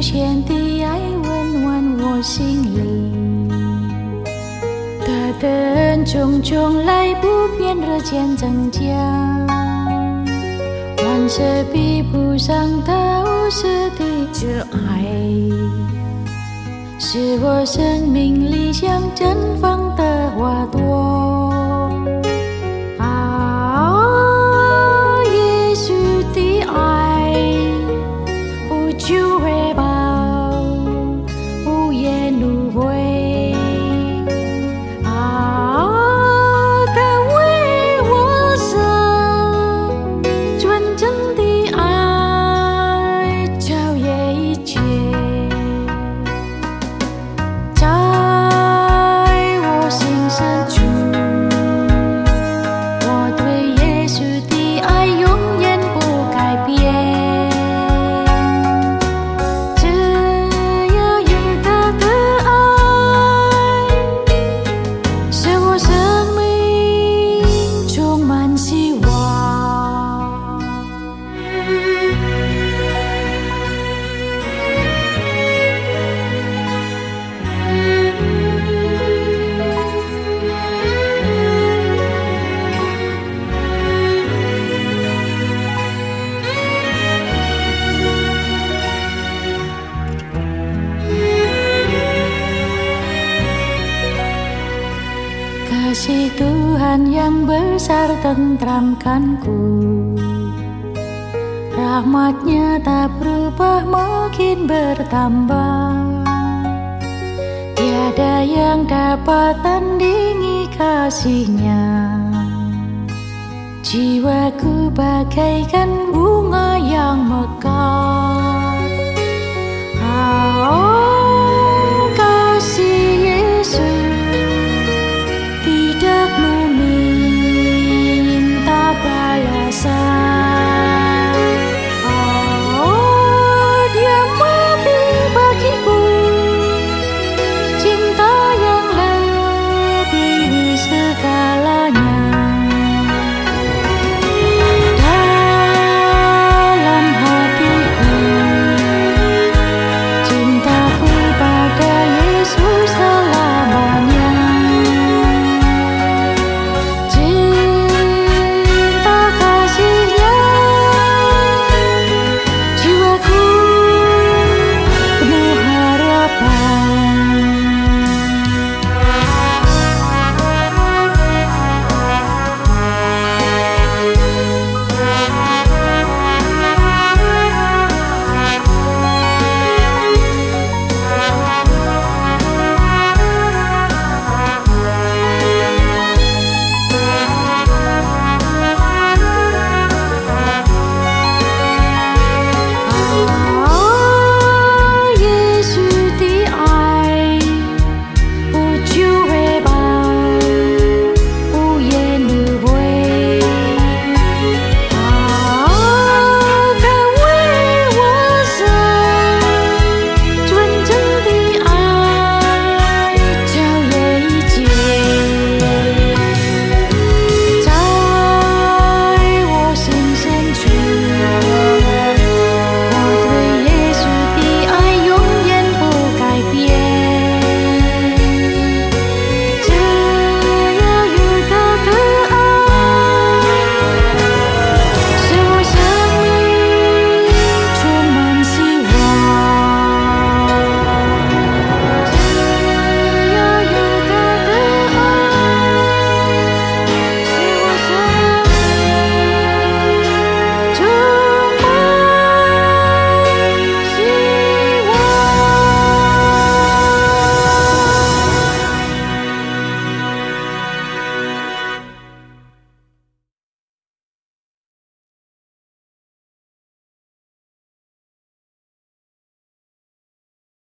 限的爱温暖我心灵。它恩重重来不变日渐增加，万事比不上他无私的挚爱，是我生命里想绽放。Kasih Tuhan yang besar tentramkanku. Rahmatnya tak berubah makin bertambah. Tiada yang dapat tandingi kasihnya. Jiwaku bagaikan bunga yang mekar